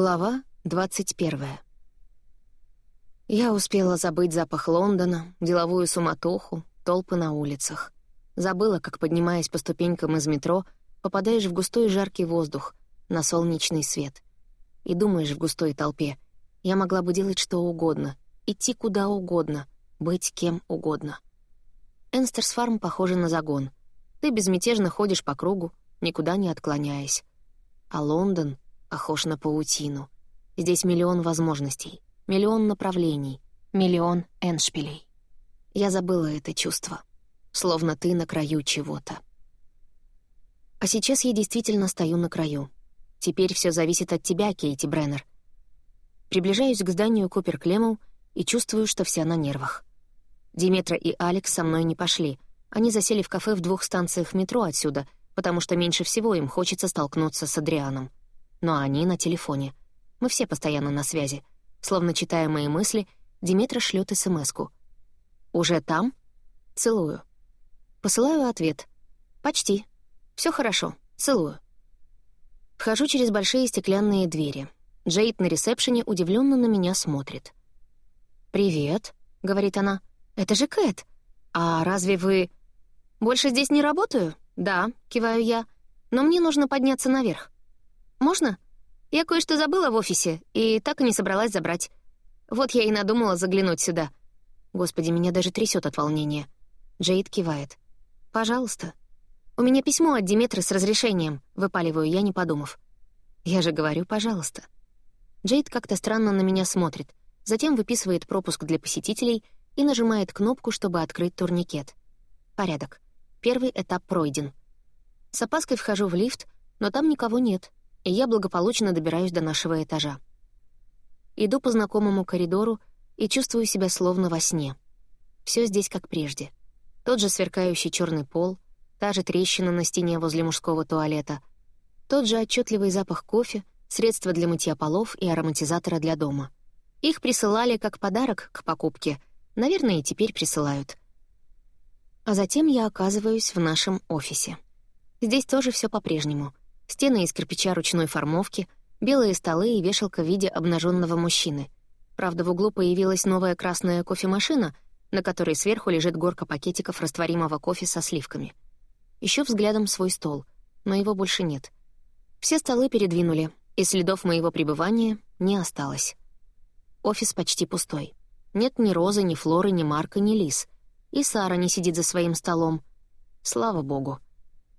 Глава 21. Я успела забыть запах Лондона, деловую суматоху, толпы на улицах. Забыла, как, поднимаясь по ступенькам из метро, попадаешь в густой жаркий воздух, на солнечный свет. И думаешь в густой толпе, я могла бы делать что угодно, идти куда угодно, быть кем угодно. Энстерсфарм похоже на загон. Ты безмятежно ходишь по кругу, никуда не отклоняясь. А Лондон — похож на паутину. Здесь миллион возможностей, миллион направлений, миллион эншпилей. Я забыла это чувство. Словно ты на краю чего-то. А сейчас я действительно стою на краю. Теперь все зависит от тебя, Кейти Бреннер. Приближаюсь к зданию Купер Клемму и чувствую, что вся на нервах. Диметра и Алекс со мной не пошли. Они засели в кафе в двух станциях метро отсюда, потому что меньше всего им хочется столкнуться с Адрианом но они на телефоне. Мы все постоянно на связи. Словно читая мои мысли, Диметра шлет СМСку. «Уже там?» «Целую». Посылаю ответ. «Почти. Все хорошо. Целую». Вхожу через большие стеклянные двери. Джейд на ресепшене удивленно на меня смотрит. «Привет», — говорит она. «Это же Кэт. А разве вы...» «Больше здесь не работаю?» «Да», — киваю я. «Но мне нужно подняться наверх». «Можно? Я кое-что забыла в офисе и так и не собралась забрать. Вот я и надумала заглянуть сюда. Господи, меня даже трясет от волнения». Джейд кивает. «Пожалуйста». «У меня письмо от Диметры с разрешением», — выпаливаю я, не подумав. «Я же говорю, пожалуйста». Джейд как-то странно на меня смотрит, затем выписывает пропуск для посетителей и нажимает кнопку, чтобы открыть турникет. Порядок. Первый этап пройден. С опаской вхожу в лифт, но там никого нет и я благополучно добираюсь до нашего этажа. Иду по знакомому коридору и чувствую себя словно во сне. Все здесь как прежде. Тот же сверкающий черный пол, та же трещина на стене возле мужского туалета, тот же отчетливый запах кофе, средства для мытья полов и ароматизатора для дома. Их присылали как подарок к покупке, наверное, и теперь присылают. А затем я оказываюсь в нашем офисе. Здесь тоже все по-прежнему — Стены из кирпича ручной формовки, белые столы и вешалка в виде обнаженного мужчины. Правда, в углу появилась новая красная кофемашина, на которой сверху лежит горка пакетиков растворимого кофе со сливками. Еще взглядом свой стол, но его больше нет. Все столы передвинули, и следов моего пребывания не осталось. Офис почти пустой. Нет ни Розы, ни Флоры, ни Марка, ни Лис. И Сара не сидит за своим столом. Слава богу.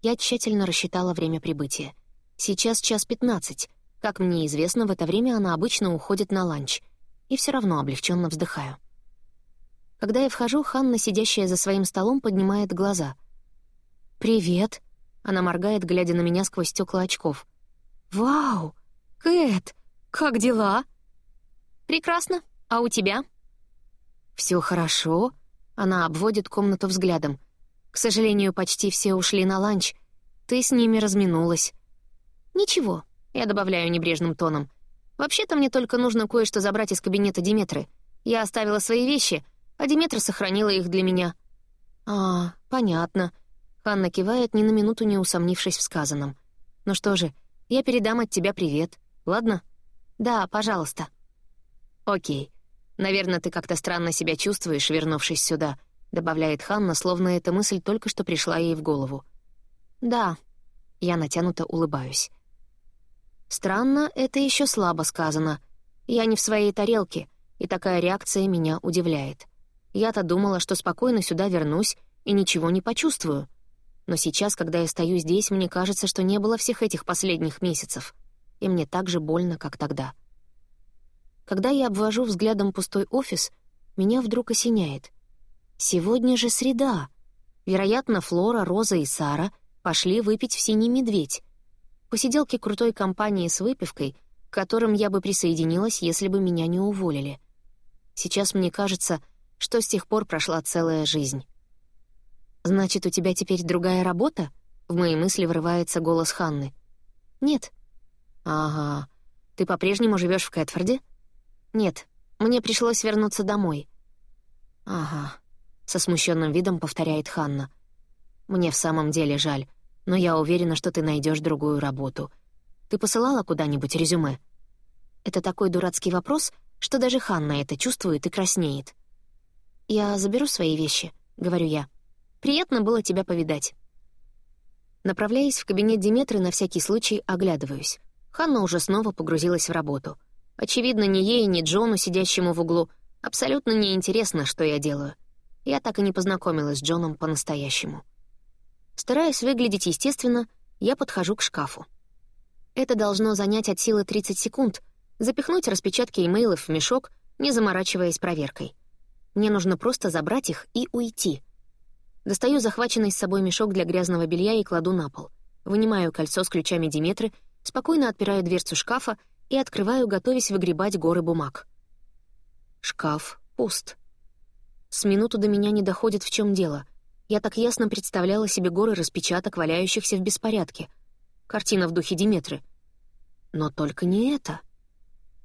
Я тщательно рассчитала время прибытия. Сейчас час пятнадцать. Как мне известно, в это время она обычно уходит на ланч. И все равно облегченно вздыхаю. Когда я вхожу, Ханна, сидящая за своим столом, поднимает глаза. «Привет!» — она моргает, глядя на меня сквозь стекла очков. «Вау! Кэт! Как дела?» «Прекрасно. А у тебя?» Все хорошо?» — она обводит комнату взглядом. «К сожалению, почти все ушли на ланч. Ты с ними разминулась. «Ничего», — я добавляю небрежным тоном. «Вообще-то мне только нужно кое-что забрать из кабинета Диметры. Я оставила свои вещи, а Диметра сохранила их для меня». «А, понятно». Ханна кивает, ни на минуту не усомнившись в сказанном. «Ну что же, я передам от тебя привет, ладно?» «Да, пожалуйста». «Окей. Наверное, ты как-то странно себя чувствуешь, вернувшись сюда», — добавляет Ханна, словно эта мысль только что пришла ей в голову. «Да». Я натянуто улыбаюсь. Странно, это еще слабо сказано. Я не в своей тарелке, и такая реакция меня удивляет. Я-то думала, что спокойно сюда вернусь и ничего не почувствую. Но сейчас, когда я стою здесь, мне кажется, что не было всех этих последних месяцев. И мне так же больно, как тогда. Когда я обвожу взглядом пустой офис, меня вдруг осеняет. Сегодня же среда. Вероятно, Флора, Роза и Сара пошли выпить в «Синий медведь», посиделки крутой компании с выпивкой, к которым я бы присоединилась, если бы меня не уволили. Сейчас мне кажется, что с тех пор прошла целая жизнь. «Значит, у тебя теперь другая работа?» В мои мысли врывается голос Ханны. «Нет». «Ага. Ты по-прежнему живешь в Кэтфорде?» «Нет. Мне пришлось вернуться домой». «Ага», — со смущенным видом повторяет Ханна. «Мне в самом деле жаль но я уверена, что ты найдешь другую работу. Ты посылала куда-нибудь резюме?» Это такой дурацкий вопрос, что даже Ханна это чувствует и краснеет. «Я заберу свои вещи», — говорю я. «Приятно было тебя повидать». Направляясь в кабинет Диметры, на всякий случай оглядываюсь. Ханна уже снова погрузилась в работу. Очевидно, ни ей, ни Джону, сидящему в углу, абсолютно неинтересно, что я делаю. Я так и не познакомилась с Джоном по-настоящему. Стараясь выглядеть естественно, я подхожу к шкафу. Это должно занять от силы 30 секунд, запихнуть распечатки имейлов в мешок, не заморачиваясь проверкой. Мне нужно просто забрать их и уйти. Достаю захваченный с собой мешок для грязного белья и кладу на пол. Вынимаю кольцо с ключами Диметры, спокойно отпираю дверцу шкафа и открываю, готовясь выгребать горы бумаг. Шкаф пуст. С минуту до меня не доходит, в чем дело. Я так ясно представляла себе горы распечаток, валяющихся в беспорядке. Картина в духе Диметры. Но только не это.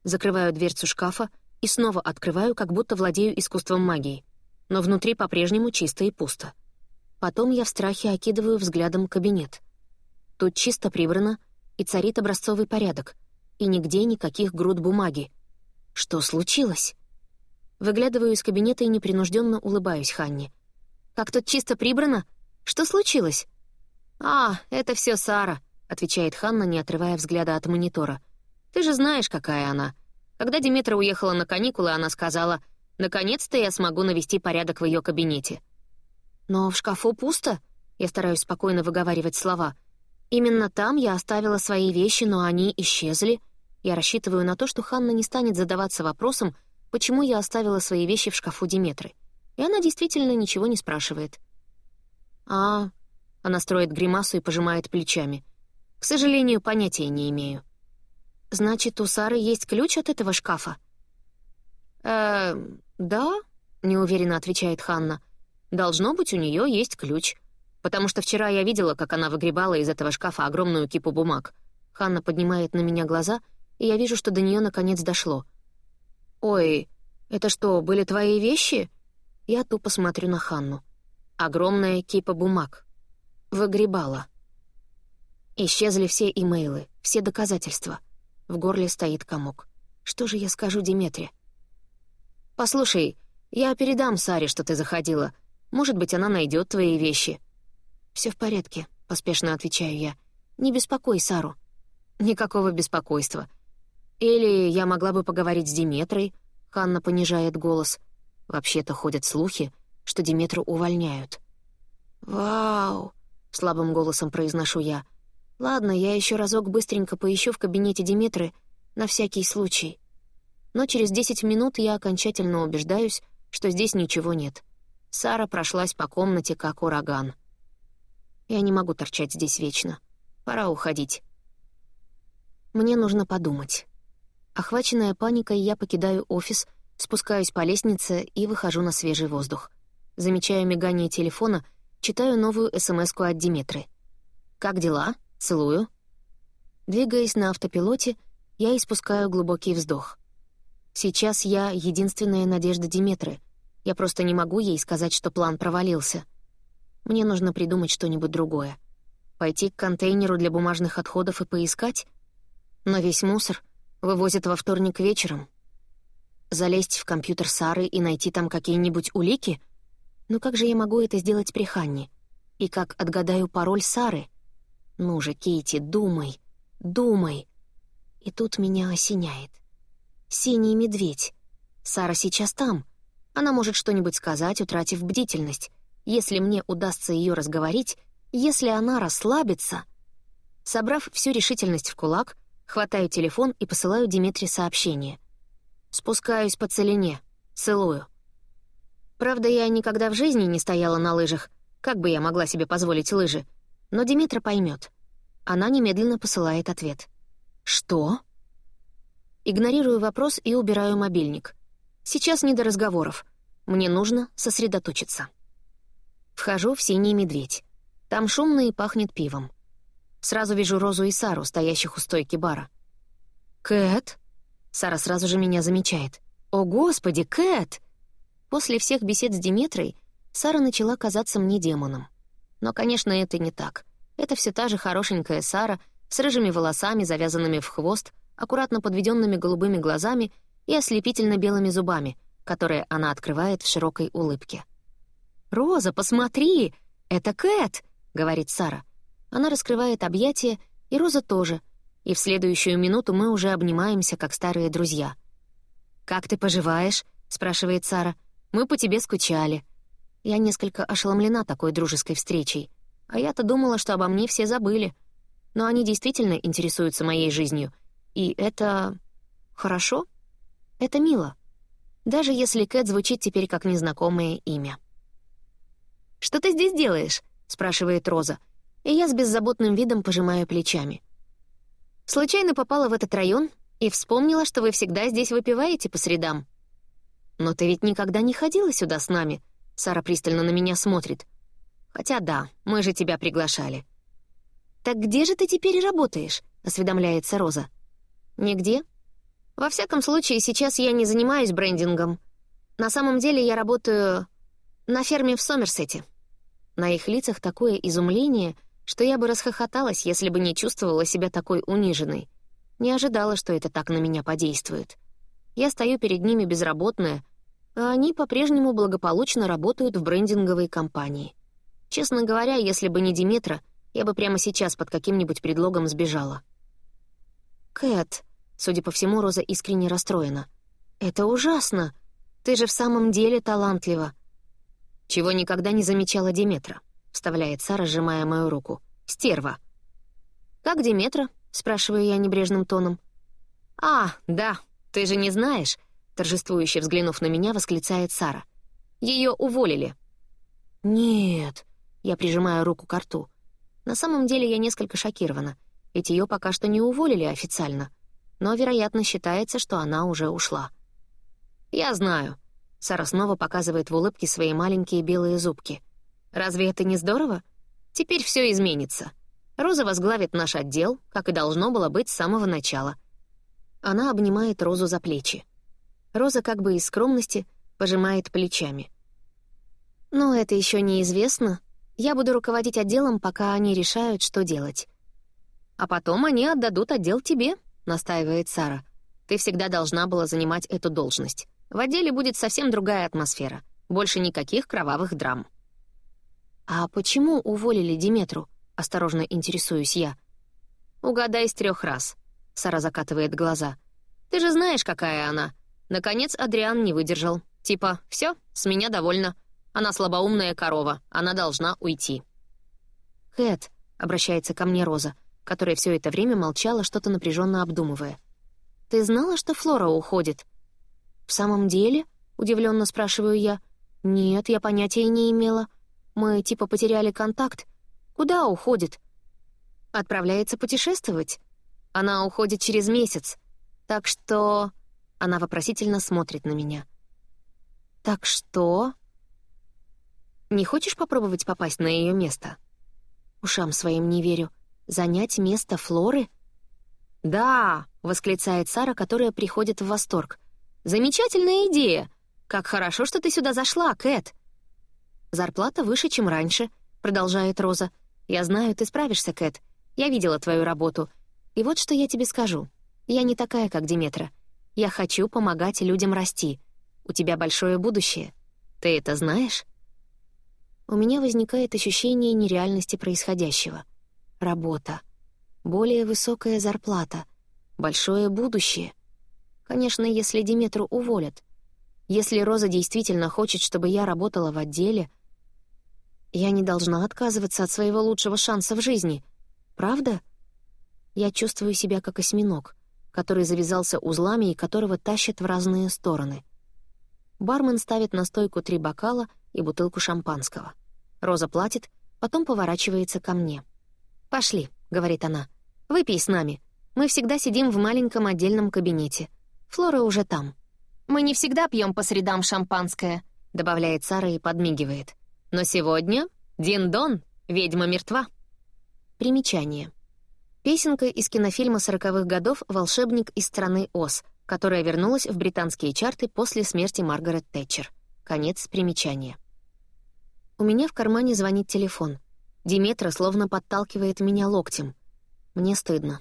Закрываю дверцу шкафа и снова открываю, как будто владею искусством магии. Но внутри по-прежнему чисто и пусто. Потом я в страхе окидываю взглядом кабинет. Тут чисто прибрано, и царит образцовый порядок, и нигде никаких груд бумаги. Что случилось? Выглядываю из кабинета и непринужденно улыбаюсь Ханне. «Как тут чисто прибрано? Что случилось?» «А, это все Сара», — отвечает Ханна, не отрывая взгляда от монитора. «Ты же знаешь, какая она. Когда Диметра уехала на каникулы, она сказала, «Наконец-то я смогу навести порядок в ее кабинете». «Но в шкафу пусто», — я стараюсь спокойно выговаривать слова. «Именно там я оставила свои вещи, но они исчезли». Я рассчитываю на то, что Ханна не станет задаваться вопросом, почему я оставила свои вещи в шкафу Диметры. И она действительно ничего не спрашивает. «А...» — она строит гримасу и пожимает плечами. «К сожалению, понятия не имею». «Значит, у Сары есть ключ от этого шкафа?» «Э, да», — неуверенно отвечает Ханна. «Должно быть, у нее есть ключ. Потому что вчера я видела, как она выгребала из этого шкафа огромную кипу бумаг. Ханна поднимает на меня глаза, и я вижу, что до нее наконец дошло. «Ой, это что, были твои вещи?» Я тупо смотрю на Ханну. Огромная кипа бумаг. Выгребала. Исчезли все имейлы, все доказательства. В горле стоит комок. Что же я скажу Диметре? «Послушай, я передам Саре, что ты заходила. Может быть, она найдет твои вещи». Все в порядке», — поспешно отвечаю я. «Не беспокой Сару». «Никакого беспокойства. Или я могла бы поговорить с Диметрой?» Ханна понижает голос. Вообще-то ходят слухи, что Диметру увольняют. «Вау!» — слабым голосом произношу я. Ладно, я еще разок быстренько поищу в кабинете Диметры на всякий случай. Но через десять минут я окончательно убеждаюсь, что здесь ничего нет. Сара прошлась по комнате, как ураган. Я не могу торчать здесь вечно. Пора уходить. Мне нужно подумать. Охваченная паникой, я покидаю офис, спускаюсь по лестнице и выхожу на свежий воздух. Замечаю мигание телефона, читаю новую смс от Диметры. «Как дела?» Целую. Двигаясь на автопилоте, я испускаю глубокий вздох. Сейчас я — единственная надежда Диметры. Я просто не могу ей сказать, что план провалился. Мне нужно придумать что-нибудь другое. Пойти к контейнеру для бумажных отходов и поискать? Но весь мусор вывозят во вторник вечером. Залезть в компьютер Сары и найти там какие-нибудь улики? Но как же я могу это сделать при Ханне? И как отгадаю пароль Сары — «Ну же, Кейти, думай, думай!» И тут меня осеняет. «Синий медведь. Сара сейчас там. Она может что-нибудь сказать, утратив бдительность. Если мне удастся ее разговорить, если она расслабится...» Собрав всю решительность в кулак, хватаю телефон и посылаю Диметре сообщение. Спускаюсь по целине. Целую. Правда, я никогда в жизни не стояла на лыжах. Как бы я могла себе позволить лыжи? Но Димитра поймет. Она немедленно посылает ответ. «Что?» Игнорирую вопрос и убираю мобильник. Сейчас не до разговоров. Мне нужно сосредоточиться. Вхожу в синий медведь. Там шумно и пахнет пивом. Сразу вижу Розу и Сару, стоящих у стойки бара. «Кэт?» Сара сразу же меня замечает. «О, Господи, Кэт!» После всех бесед с Диметрой Сара начала казаться мне демоном. Но, конечно, это не так. Это все та же хорошенькая Сара с рыжими волосами, завязанными в хвост, аккуратно подведенными голубыми глазами и ослепительно белыми зубами, которые она открывает в широкой улыбке. «Роза, посмотри! Это Кэт!» — говорит Сара. Она раскрывает объятия, и Роза тоже, и в следующую минуту мы уже обнимаемся, как старые друзья. «Как ты поживаешь?» — спрашивает Сара. «Мы по тебе скучали». Я несколько ошеломлена такой дружеской встречей. А я-то думала, что обо мне все забыли. Но они действительно интересуются моей жизнью. И это... хорошо? Это мило. Даже если Кэт звучит теперь как незнакомое имя. «Что ты здесь делаешь?» — спрашивает Роза. И я с беззаботным видом пожимаю плечами. Случайно попала в этот район и вспомнила, что вы всегда здесь выпиваете по средам. «Но ты ведь никогда не ходила сюда с нами?» Сара пристально на меня смотрит. «Хотя да, мы же тебя приглашали». «Так где же ты теперь работаешь?» — осведомляется Роза. «Нигде. Во всяком случае, сейчас я не занимаюсь брендингом. На самом деле я работаю на ферме в Сомерсете». На их лицах такое изумление, что я бы расхохоталась, если бы не чувствовала себя такой униженной. Не ожидала, что это так на меня подействует. Я стою перед ними безработная, а они по-прежнему благополучно работают в брендинговой компании. Честно говоря, если бы не Диметра, я бы прямо сейчас под каким-нибудь предлогом сбежала. «Кэт», судя по всему, Роза искренне расстроена. «Это ужасно. Ты же в самом деле талантлива». «Чего никогда не замечала Диметра», — вставляет Сара, сжимая мою руку. «Стерва». «Как Диметра?» — спрашиваю я небрежным тоном. «А, да, ты же не знаешь», — торжествующе взглянув на меня, восклицает Сара. Ее уволили». «Нет», — я прижимаю руку к рту. На самом деле я несколько шокирована, ведь ее пока что не уволили официально, но, вероятно, считается, что она уже ушла. «Я знаю», — Сара снова показывает в улыбке свои маленькие белые зубки. «Разве это не здорово? Теперь все изменится». Роза возглавит наш отдел, как и должно было быть с самого начала. Она обнимает Розу за плечи. Роза как бы из скромности пожимает плечами. «Но это еще неизвестно. Я буду руководить отделом, пока они решают, что делать». «А потом они отдадут отдел тебе», — настаивает Сара. «Ты всегда должна была занимать эту должность. В отделе будет совсем другая атмосфера. Больше никаких кровавых драм». «А почему уволили Диметру?» — осторожно интересуюсь я. «Угадай с трех раз», — Сара закатывает глаза. «Ты же знаешь, какая она. Наконец Адриан не выдержал. Типа, все, с меня довольна. Она слабоумная корова, она должна уйти». «Кэт», — обращается ко мне Роза, которая все это время молчала, что-то напряженно обдумывая. «Ты знала, что Флора уходит?» «В самом деле?» — удивленно спрашиваю я. «Нет, я понятия не имела. Мы типа потеряли контакт. Куда уходит? Отправляется путешествовать. Она уходит через месяц. Так что... Она вопросительно смотрит на меня. Так что... Не хочешь попробовать попасть на ее место? Ушам своим не верю. Занять место Флоры? «Да!» — восклицает Сара, которая приходит в восторг. «Замечательная идея! Как хорошо, что ты сюда зашла, Кэт!» «Зарплата выше, чем раньше», — продолжает Роза. «Я знаю, ты справишься, Кэт. Я видела твою работу. И вот что я тебе скажу. Я не такая, как Диметра. Я хочу помогать людям расти. У тебя большое будущее. Ты это знаешь?» У меня возникает ощущение нереальности происходящего. Работа. Более высокая зарплата. Большое будущее. Конечно, если Диметру уволят. Если Роза действительно хочет, чтобы я работала в отделе — я не должна отказываться от своего лучшего шанса в жизни. Правда? Я чувствую себя как осьминог, который завязался узлами и которого тащат в разные стороны. Бармен ставит на стойку три бокала и бутылку шампанского. Роза платит, потом поворачивается ко мне. «Пошли», — говорит она. «Выпей с нами. Мы всегда сидим в маленьком отдельном кабинете. Флора уже там». «Мы не всегда пьем по средам шампанское», — добавляет Сара и подмигивает. Но сегодня Дин-Дон, ведьма мертва. Примечание. Песенка из кинофильма сороковых годов «Волшебник из страны Оз», которая вернулась в британские чарты после смерти Маргарет Тэтчер. Конец примечания. У меня в кармане звонит телефон. Диметра словно подталкивает меня локтем. Мне стыдно.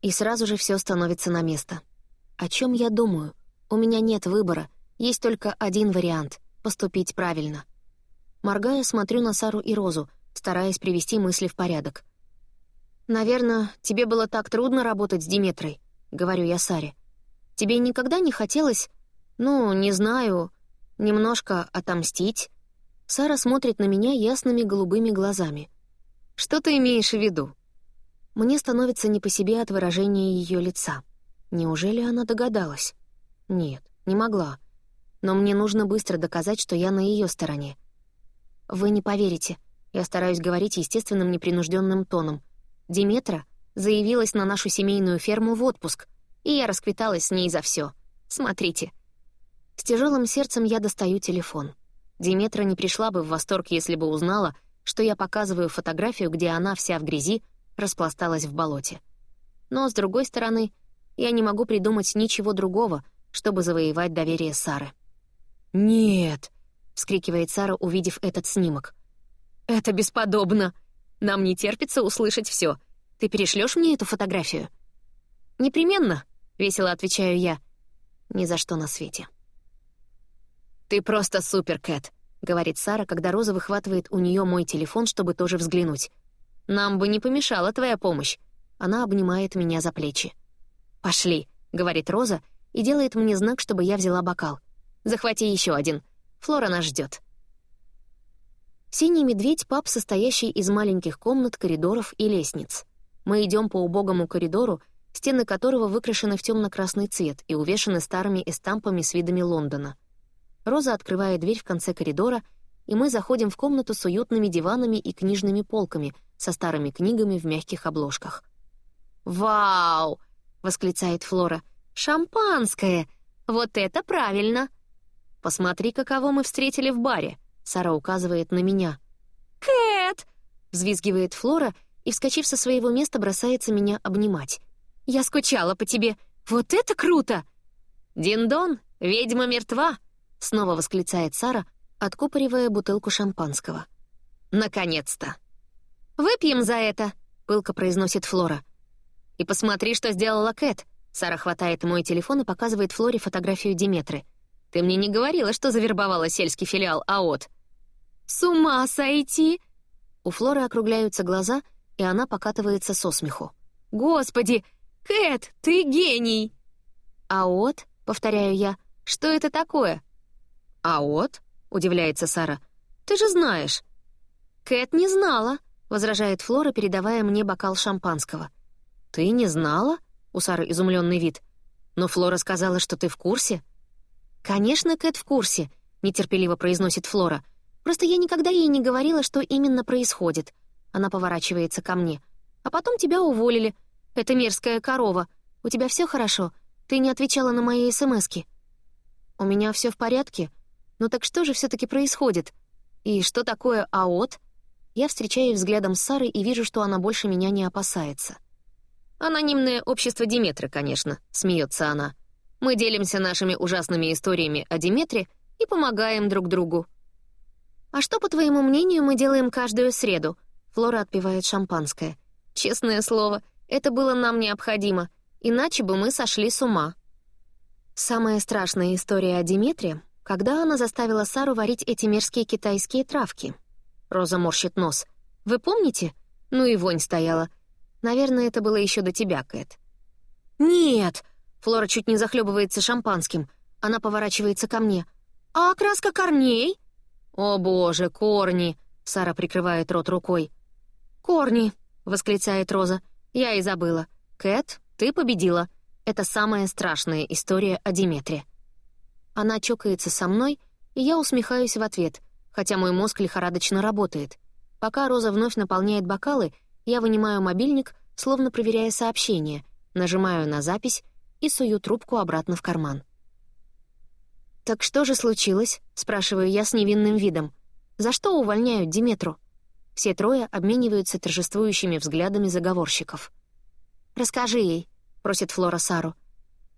И сразу же все становится на место. О чем я думаю? У меня нет выбора, есть только один вариант — поступить правильно. Моргая, смотрю на Сару и Розу, стараясь привести мысли в порядок. «Наверное, тебе было так трудно работать с Диметрой», — говорю я Саре. «Тебе никогда не хотелось, ну, не знаю, немножко отомстить?» Сара смотрит на меня ясными голубыми глазами. «Что ты имеешь в виду?» Мне становится не по себе от выражения ее лица. Неужели она догадалась? Нет, не могла. Но мне нужно быстро доказать, что я на ее стороне. Вы не поверите. Я стараюсь говорить естественным непринужденным тоном. Диметра заявилась на нашу семейную ферму в отпуск, и я расквиталась с ней за все. Смотрите. С тяжелым сердцем я достаю телефон. Диметра не пришла бы в восторг, если бы узнала, что я показываю фотографию, где она вся в грязи распласталась в болоте. Но, с другой стороны, я не могу придумать ничего другого, чтобы завоевать доверие Сары. «Нет!» — вскрикивает Сара, увидев этот снимок. «Это бесподобно! Нам не терпится услышать все. Ты перешлешь мне эту фотографию?» «Непременно», — весело отвечаю я. «Ни за что на свете». «Ты просто супер, Кэт», — говорит Сара, когда Роза выхватывает у нее мой телефон, чтобы тоже взглянуть. «Нам бы не помешала твоя помощь». Она обнимает меня за плечи. «Пошли», — говорит Роза и делает мне знак, чтобы я взяла бокал. «Захвати еще один. Флора нас ждет. Синий медведь — паб, состоящий из маленьких комнат, коридоров и лестниц. Мы идем по убогому коридору, стены которого выкрашены в темно-красный цвет и увешаны старыми эстампами с видами Лондона. Роза открывает дверь в конце коридора, и мы заходим в комнату с уютными диванами и книжными полками со старыми книгами в мягких обложках. «Вау!» — восклицает Флора. «Шампанское! Вот это правильно!» «Посмотри, каково мы встретили в баре!» Сара указывает на меня. «Кэт!» — взвизгивает Флора и, вскочив со своего места, бросается меня обнимать. «Я скучала по тебе! Вот это круто!» «Диндон, ведьма мертва!» — снова восклицает Сара, откупоривая бутылку шампанского. «Наконец-то!» «Выпьем за это!» — пылко произносит Флора. «И посмотри, что сделала Кэт!» Сара хватает мой телефон и показывает Флоре фотографию Диметры. «Ты мне не говорила, что завербовала сельский филиал АОТ?» «С ума сойти!» У Флоры округляются глаза, и она покатывается со смеху. «Господи! Кэт, ты гений!» «АОТ?» — повторяю я. «Что это такое?» «АОТ?» — удивляется Сара. «Ты же знаешь». «Кэт не знала», — возражает Флора, передавая мне бокал шампанского. «Ты не знала?» — у Сары изумленный вид. «Но Флора сказала, что ты в курсе». «Конечно, Кэт в курсе», — нетерпеливо произносит Флора. «Просто я никогда ей не говорила, что именно происходит». Она поворачивается ко мне. «А потом тебя уволили. Это мерзкая корова. У тебя все хорошо? Ты не отвечала на мои СМСки». «У меня все в порядке. Ну так что же все таки происходит? И что такое АОТ?» Я встречаюсь взглядом с Сарой и вижу, что она больше меня не опасается. «Анонимное общество Диметры, конечно», — смеется она. «Мы делимся нашими ужасными историями о Диметре и помогаем друг другу». «А что, по твоему мнению, мы делаем каждую среду?» Флора отпивает шампанское. «Честное слово, это было нам необходимо, иначе бы мы сошли с ума». Самая страшная история о Диметре, когда она заставила Сару варить эти мерзкие китайские травки — Роза морщит нос. «Вы помните? Ну и вонь стояла. Наверное, это было еще до тебя, Кэт». «Нет!» Флора чуть не захлебывается шампанским. Она поворачивается ко мне. «А окраска корней?» «О боже, корни!» Сара прикрывает рот рукой. «Корни!» — восклицает Роза. «Я и забыла. Кэт, ты победила. Это самая страшная история о Диметре». Она чокается со мной, и я усмехаюсь в ответ, хотя мой мозг лихорадочно работает. Пока Роза вновь наполняет бокалы, я вынимаю мобильник, словно проверяя сообщение, нажимаю на запись и сую трубку обратно в карман. «Так что же случилось?» — спрашиваю я с невинным видом. «За что увольняют Диметру?» Все трое обмениваются торжествующими взглядами заговорщиков. «Расскажи ей», — просит Флора Сару.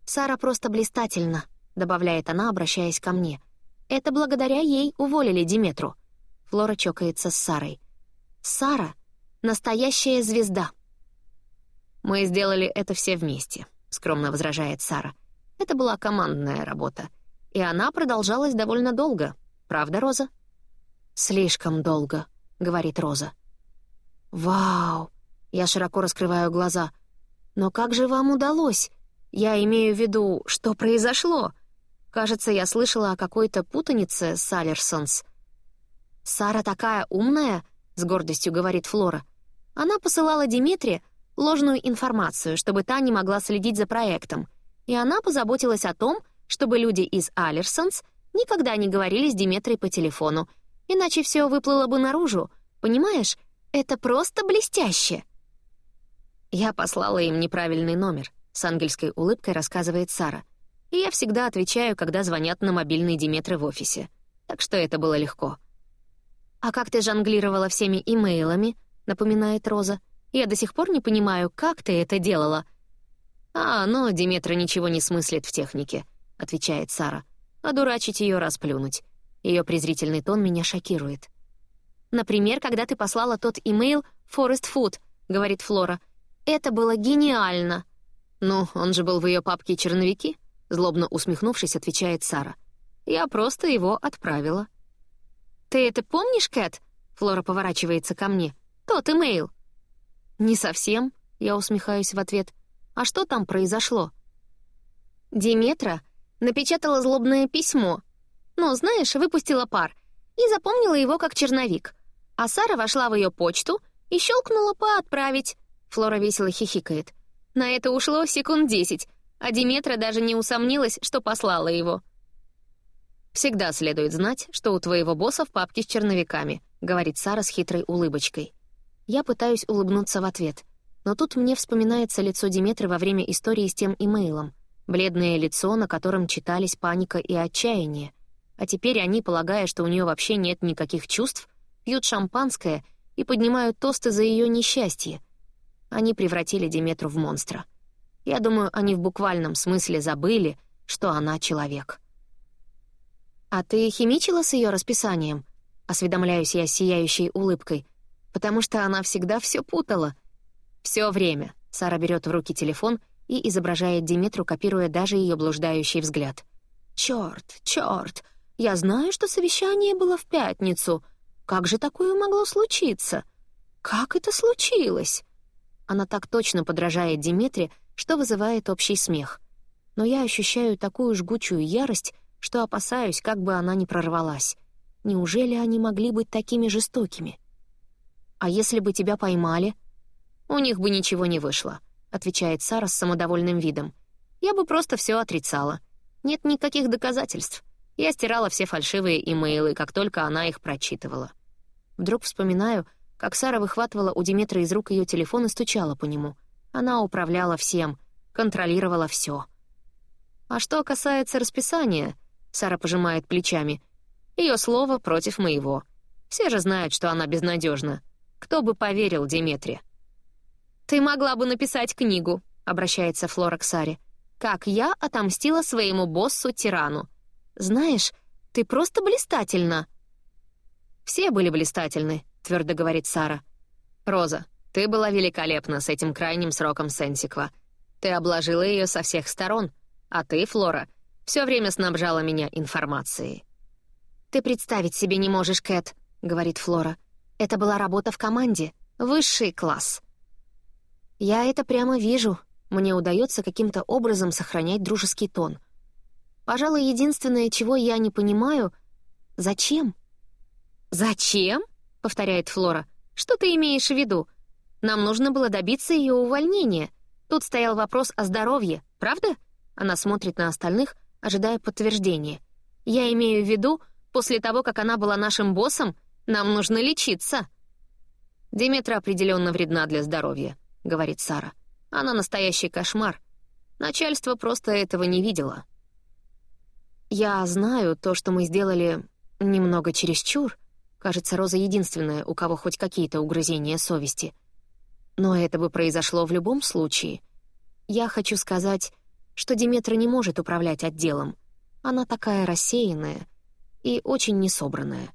«Сара просто блистательна», — добавляет она, обращаясь ко мне. Это благодаря ей уволили Диметру. Флора чокается с Сарой. Сара — настоящая звезда. «Мы сделали это все вместе», — скромно возражает Сара. «Это была командная работа. И она продолжалась довольно долго. Правда, Роза?» «Слишком долго», — говорит Роза. «Вау!» — я широко раскрываю глаза. «Но как же вам удалось? Я имею в виду, что произошло?» Кажется, я слышала о какой-то путанице с Аллерсонс. «Сара такая умная», — с гордостью говорит Флора. Она посылала Диметре ложную информацию, чтобы та не могла следить за проектом. И она позаботилась о том, чтобы люди из Аллерсонс никогда не говорили с Диметрой по телефону, иначе все выплыло бы наружу. Понимаешь, это просто блестяще. Я послала им неправильный номер, с ангельской улыбкой рассказывает Сара и я всегда отвечаю, когда звонят на мобильный Диметры в офисе. Так что это было легко. «А как ты жонглировала всеми имейлами?» — напоминает Роза. «Я до сих пор не понимаю, как ты это делала». «А, но Диметра ничего не смыслит в технике», — отвечает Сара. «А дурачить ее расплюнуть». Ее презрительный тон меня шокирует. «Например, когда ты послала тот имейл «Форест Фуд», — говорит Флора. «Это было гениально». «Ну, он же был в ее папке «Черновики», Злобно усмехнувшись, отвечает Сара. «Я просто его отправила». «Ты это помнишь, Кэт?» Флора поворачивается ко мне. «Тот имейл». «Не совсем», — я усмехаюсь в ответ. «А что там произошло?» Диметра напечатала злобное письмо. Ну, знаешь, выпустила пар и запомнила его как черновик. А Сара вошла в ее почту и щелкнула по «отправить». Флора весело хихикает. На это ушло секунд десять, а Диметра даже не усомнилась, что послала его. «Всегда следует знать, что у твоего босса в папке с черновиками», — говорит Сара с хитрой улыбочкой. Я пытаюсь улыбнуться в ответ, но тут мне вспоминается лицо Диметры во время истории с тем имейлом, бледное лицо, на котором читались паника и отчаяние. А теперь они, полагая, что у нее вообще нет никаких чувств, пьют шампанское и поднимают тосты за ее несчастье. Они превратили Диметру в монстра. Я думаю, они в буквальном смысле забыли, что она человек. «А ты химичила с ее расписанием?» — осведомляюсь я сияющей улыбкой, потому что она всегда все путала. Все время. Сара берет в руки телефон и изображает Диметру, копируя даже ее блуждающий взгляд. Черт, черт! Я знаю, что совещание было в пятницу. Как же такое могло случиться? Как это случилось?» Она так точно подражает Диметре, что вызывает общий смех. Но я ощущаю такую жгучую ярость, что опасаюсь, как бы она ни прорвалась. Неужели они могли быть такими жестокими? «А если бы тебя поймали?» «У них бы ничего не вышло», — отвечает Сара с самодовольным видом. «Я бы просто все отрицала. Нет никаких доказательств. Я стирала все фальшивые имейлы, как только она их прочитывала». Вдруг вспоминаю, как Сара выхватывала у Диметры из рук ее телефон и стучала по нему — она управляла всем, контролировала все. А что касается расписания, Сара пожимает плечами, ее слово против моего. Все же знают, что она безнадежна. Кто бы поверил Диметре? «Ты могла бы написать книгу», — обращается Флора к Саре. «Как я отомстила своему боссу-тирану. Знаешь, ты просто блистательна». «Все были блистательны», — твердо говорит Сара. «Роза, ты была великолепна с этим крайним сроком Сенсиква. Ты обложила ее со всех сторон, а ты, Флора, все время снабжала меня информацией». «Ты представить себе не можешь, Кэт», — говорит Флора. «Это была работа в команде. Высший класс». «Я это прямо вижу. Мне удается каким-то образом сохранять дружеский тон. Пожалуй, единственное, чего я не понимаю — зачем?» «Зачем?» — повторяет Флора. «Что ты имеешь в виду? Нам нужно было добиться ее увольнения. Тут стоял вопрос о здоровье, правда? Она смотрит на остальных, ожидая подтверждения. Я имею в виду, после того, как она была нашим боссом, нам нужно лечиться. Диметра определенно вредна для здоровья, говорит Сара. Она настоящий кошмар. Начальство просто этого не видело. Я знаю, то, что мы сделали, немного чересчур. Кажется, Роза единственная, у кого хоть какие-то угрызения совести — но это бы произошло в любом случае. Я хочу сказать, что Диметра не может управлять отделом. Она такая рассеянная и очень несобранная.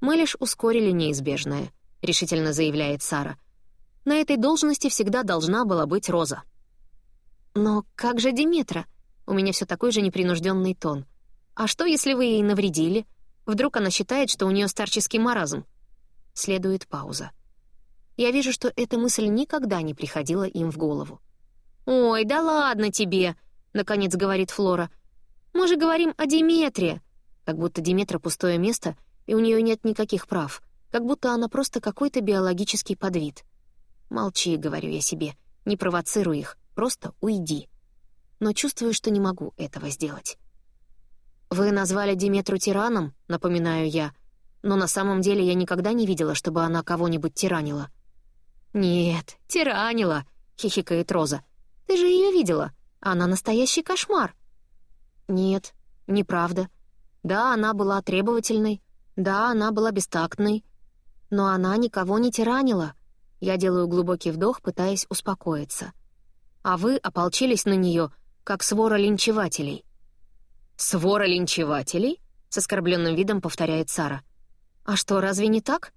«Мы лишь ускорили неизбежное», — решительно заявляет Сара. На этой должности всегда должна была быть Роза. Но как же Диметра? У меня все такой же непринужденный тон. А что, если вы ей навредили? Вдруг она считает, что у нее старческий маразм? Следует пауза. Я вижу, что эта мысль никогда не приходила им в голову. «Ой, да ладно тебе!» — наконец говорит Флора. «Мы же говорим о Диметре!» Как будто Диметра — пустое место, и у нее нет никаких прав. Как будто она просто какой-то биологический подвид. «Молчи», — говорю я себе, — «не провоцируй их, просто уйди». Но чувствую, что не могу этого сделать. «Вы назвали Диметру тираном?» — напоминаю я. «Но на самом деле я никогда не видела, чтобы она кого-нибудь тиранила». «Нет, тиранила», — хихикает Роза. «Ты же ее видела. Она настоящий кошмар». «Нет, неправда. Да, она была требовательной. Да, она была бестактной. Но она никого не тиранила. Я делаю глубокий вдох, пытаясь успокоиться. А вы ополчились на нее, как свора линчевателей. «Свора линчевателей?» — с оскорбленным видом повторяет Сара. «А что, разве не так?»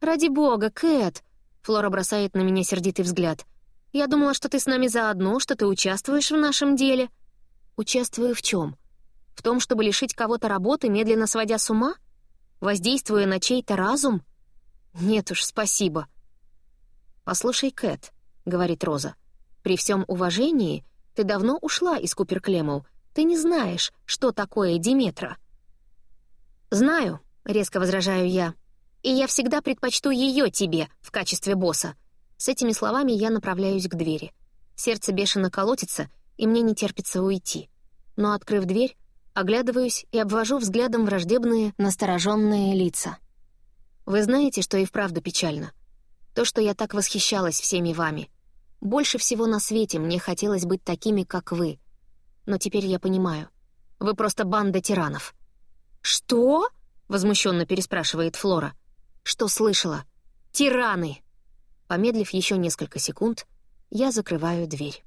«Ради бога, Кэт!» — Флора бросает на меня сердитый взгляд. «Я думала, что ты с нами заодно, что ты участвуешь в нашем деле». «Участвую в чем? В том, чтобы лишить кого-то работы, медленно сводя с ума? Воздействуя на чей-то разум? Нет уж, спасибо». «Послушай, Кэт», — говорит Роза, — «при всем уважении ты давно ушла из Куперклемоу, ты не знаешь, что такое Диметра». «Знаю», — резко возражаю я, «и я всегда предпочту ее тебе в качестве босса». С этими словами я направляюсь к двери. Сердце бешено колотится, и мне не терпится уйти. Но, открыв дверь, оглядываюсь и обвожу взглядом враждебные, настороженные лица. Вы знаете, что и вправду печально? То, что я так восхищалась всеми вами. Больше всего на свете мне хотелось быть такими, как вы — но теперь я понимаю. Вы просто банда тиранов». «Что?» — возмущенно переспрашивает Флора. «Что слышала? Тираны!» Помедлив еще несколько секунд, я закрываю дверь.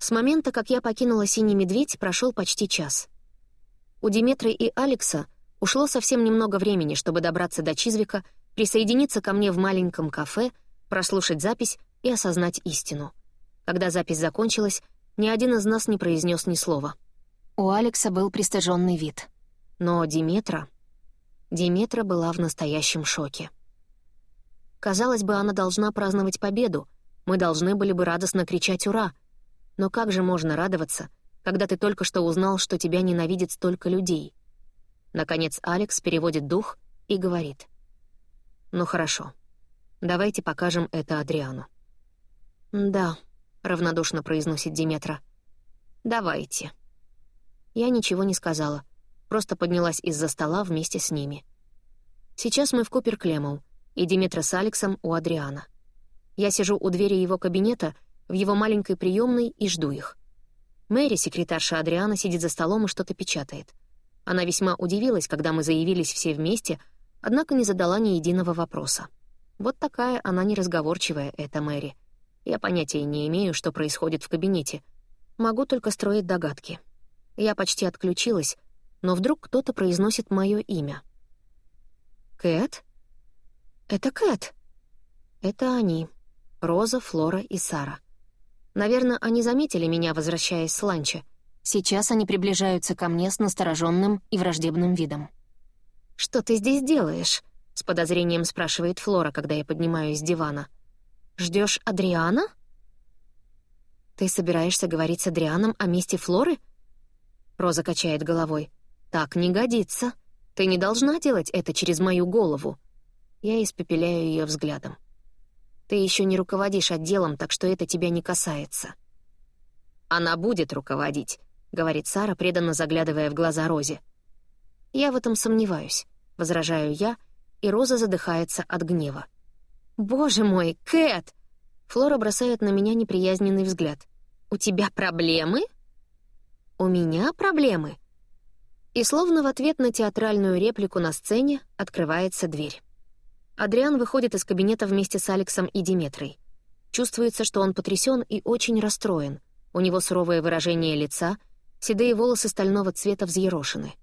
С момента, как я покинула «Синий медведь», прошел почти час. У Диметры и Алекса ушло совсем немного времени, чтобы добраться до Чизвика, присоединиться ко мне в маленьком кафе, прослушать запись и осознать истину. Когда запись закончилась, ни один из нас не произнес ни слова. У Алекса был пристыженный вид. Но Диметра... Диметра была в настоящем шоке. Казалось бы, она должна праздновать победу, мы должны были бы радостно кричать «Ура!». Но как же можно радоваться, когда ты только что узнал, что тебя ненавидит столько людей? Наконец Алекс переводит дух и говорит. «Ну хорошо, давайте покажем это Адриану». «Да», — равнодушно произносит Диметра. «Давайте». Я ничего не сказала, просто поднялась из-за стола вместе с ними. Сейчас мы в Купер Клемоу, и Диметра с Алексом у Адриана. Я сижу у двери его кабинета, в его маленькой приемной, и жду их. Мэри, секретарша Адриана, сидит за столом и что-то печатает. Она весьма удивилась, когда мы заявились все вместе, однако не задала ни единого вопроса. Вот такая она неразговорчивая, эта Мэри — я понятия не имею, что происходит в кабинете. Могу только строить догадки. Я почти отключилась, но вдруг кто-то произносит мое имя. «Кэт?» «Это Кэт!» Это они. Роза, Флора и Сара. Наверное, они заметили меня, возвращаясь с ланча. Сейчас они приближаются ко мне с настороженным и враждебным видом. «Что ты здесь делаешь?» — с подозрением спрашивает Флора, когда я поднимаюсь с дивана. — Ждешь Адриана? Ты собираешься говорить с Адрианом о месте Флоры? Роза качает головой. Так не годится. Ты не должна делать это через мою голову. Я испепеляю ее взглядом. Ты еще не руководишь отделом, так что это тебя не касается. Она будет руководить, говорит Сара, преданно заглядывая в глаза Розе. Я в этом сомневаюсь, возражаю я, и Роза задыхается от гнева. «Боже мой, Кэт!» Флора бросает на меня неприязненный взгляд. «У тебя проблемы?» «У меня проблемы?» И словно в ответ на театральную реплику на сцене открывается дверь. Адриан выходит из кабинета вместе с Алексом и Диметрой. Чувствуется, что он потрясен и очень расстроен. У него суровое выражение лица, седые волосы стального цвета взъерошены.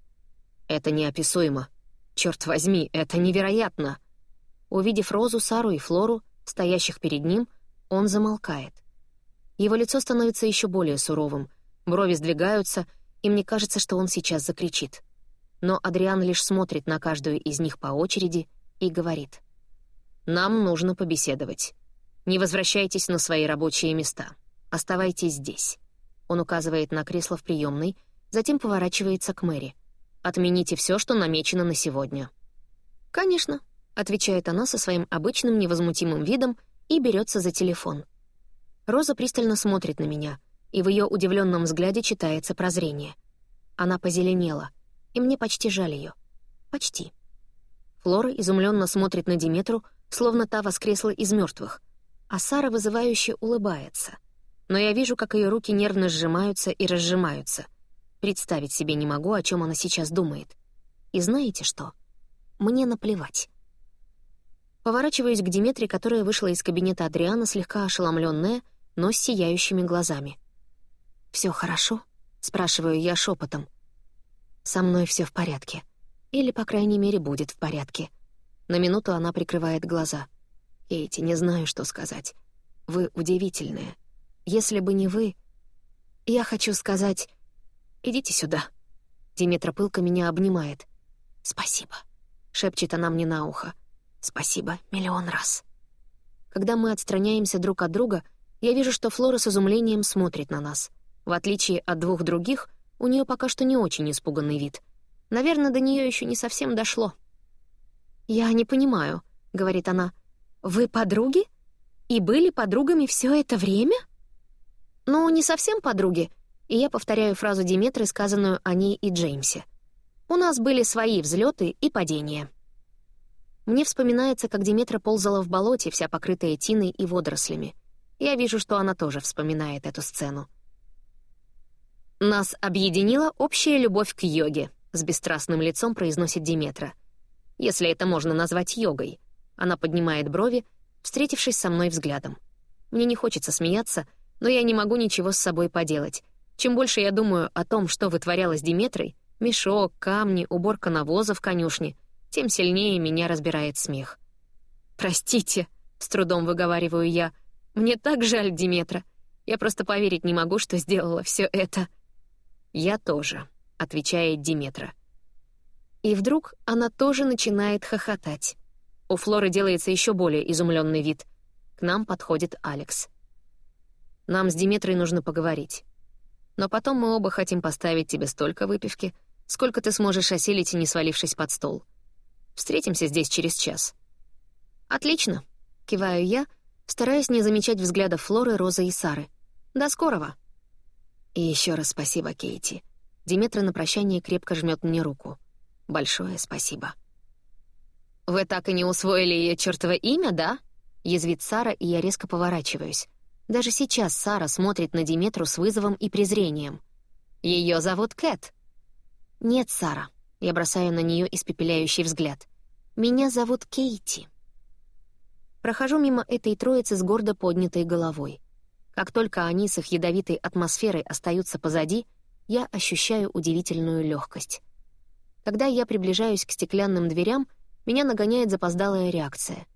«Это неописуемо. Черт возьми, это невероятно!» Увидев Розу, Сару и Флору, стоящих перед ним, он замолкает. Его лицо становится еще более суровым, брови сдвигаются, и мне кажется, что он сейчас закричит. Но Адриан лишь смотрит на каждую из них по очереди и говорит. «Нам нужно побеседовать. Не возвращайтесь на свои рабочие места. Оставайтесь здесь». Он указывает на кресло в приемной, затем поворачивается к Мэри. «Отмените все, что намечено на сегодня». «Конечно», — отвечает она со своим обычным невозмутимым видом и берется за телефон. Роза пристально смотрит на меня, и в ее удивленном взгляде читается прозрение. Она позеленела, и мне почти жаль ее. Почти. Флора изумленно смотрит на Диметру, словно та воскресла из мертвых, а Сара вызывающе улыбается. Но я вижу, как ее руки нервно сжимаются и разжимаются. Представить себе не могу, о чем она сейчас думает. И знаете что? Мне наплевать. Поворачиваюсь к Диметре, которая вышла из кабинета Адриана, слегка ошеломленная, но с сияющими глазами. Все хорошо?» — спрашиваю я шепотом. «Со мной все в порядке. Или, по крайней мере, будет в порядке». На минуту она прикрывает глаза. «Кейти, не знаю, что сказать. Вы удивительная. Если бы не вы... Я хочу сказать... Идите сюда». Димитра пылко меня обнимает. «Спасибо», — шепчет она мне на ухо. «Спасибо миллион раз». Когда мы отстраняемся друг от друга — я вижу, что Флора с изумлением смотрит на нас. В отличие от двух других, у нее пока что не очень испуганный вид. Наверное, до нее еще не совсем дошло. «Я не понимаю», — говорит она. «Вы подруги? И были подругами все это время?» «Ну, не совсем подруги», и я повторяю фразу Диметры, сказанную о ней и Джеймсе. «У нас были свои взлеты и падения». Мне вспоминается, как Диметра ползала в болоте, вся покрытая тиной и водорослями. Я вижу, что она тоже вспоминает эту сцену. «Нас объединила общая любовь к йоге», — с бесстрастным лицом произносит Диметра. «Если это можно назвать йогой». Она поднимает брови, встретившись со мной взглядом. Мне не хочется смеяться, но я не могу ничего с собой поделать. Чем больше я думаю о том, что вытворялось Диметрой, мешок, камни, уборка навоза в конюшне, тем сильнее меня разбирает смех. «Простите», — с трудом выговариваю я, — мне так жаль Диметра. Я просто поверить не могу, что сделала все это. Я тоже, отвечает Диметра. И вдруг она тоже начинает хохотать. У Флоры делается еще более изумленный вид. К нам подходит Алекс. Нам с Диметрой нужно поговорить. Но потом мы оба хотим поставить тебе столько выпивки, сколько ты сможешь осилить, не свалившись под стол. Встретимся здесь через час. Отлично, киваю я — стараясь не замечать взглядов Флоры, Розы и Сары. «До скорого!» И еще раз спасибо, Кейти. Диметра на прощание крепко жмет мне руку. Большое спасибо. «Вы так и не усвоили ее чертово имя, да?» Язвит Сара, и я резко поворачиваюсь. Даже сейчас Сара смотрит на Диметру с вызовом и презрением. Ее зовут Кэт. «Нет, Сара». Я бросаю на нее испепеляющий взгляд. «Меня зовут Кейти». Прохожу мимо этой троицы с гордо поднятой головой. Как только они с их ядовитой атмосферой остаются позади, я ощущаю удивительную легкость. Когда я приближаюсь к стеклянным дверям, меня нагоняет запоздалая реакция.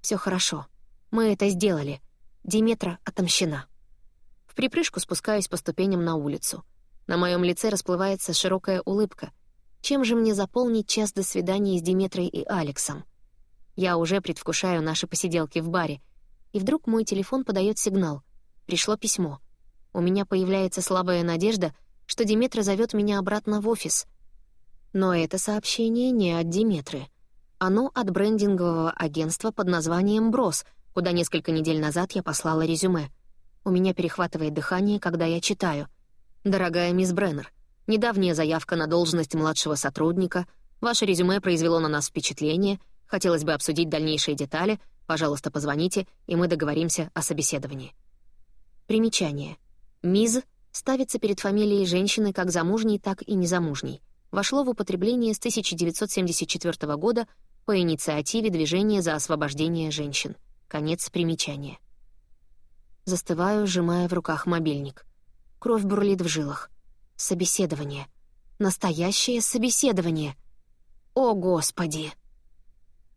Все хорошо. Мы это сделали. Диметра отомщена. В припрыжку спускаюсь по ступеням на улицу. На моем лице расплывается широкая улыбка. Чем же мне заполнить час до свидания с Диметрой и Алексом? Я уже предвкушаю наши посиделки в баре. И вдруг мой телефон подает сигнал. Пришло письмо. У меня появляется слабая надежда, что Диметра зовет меня обратно в офис. Но это сообщение не от Диметры. Оно от брендингового агентства под названием «Брос», куда несколько недель назад я послала резюме. У меня перехватывает дыхание, когда я читаю. «Дорогая мисс Бреннер, недавняя заявка на должность младшего сотрудника, ваше резюме произвело на нас впечатление — Хотелось бы обсудить дальнейшие детали. Пожалуйста, позвоните, и мы договоримся о собеседовании. Примечание. МИЗ ставится перед фамилией женщины как замужней, так и незамужней. Вошло в употребление с 1974 года по инициативе Движения за освобождение женщин. Конец примечания. Застываю, сжимая в руках мобильник. Кровь бурлит в жилах. Собеседование. Настоящее собеседование. О, Господи!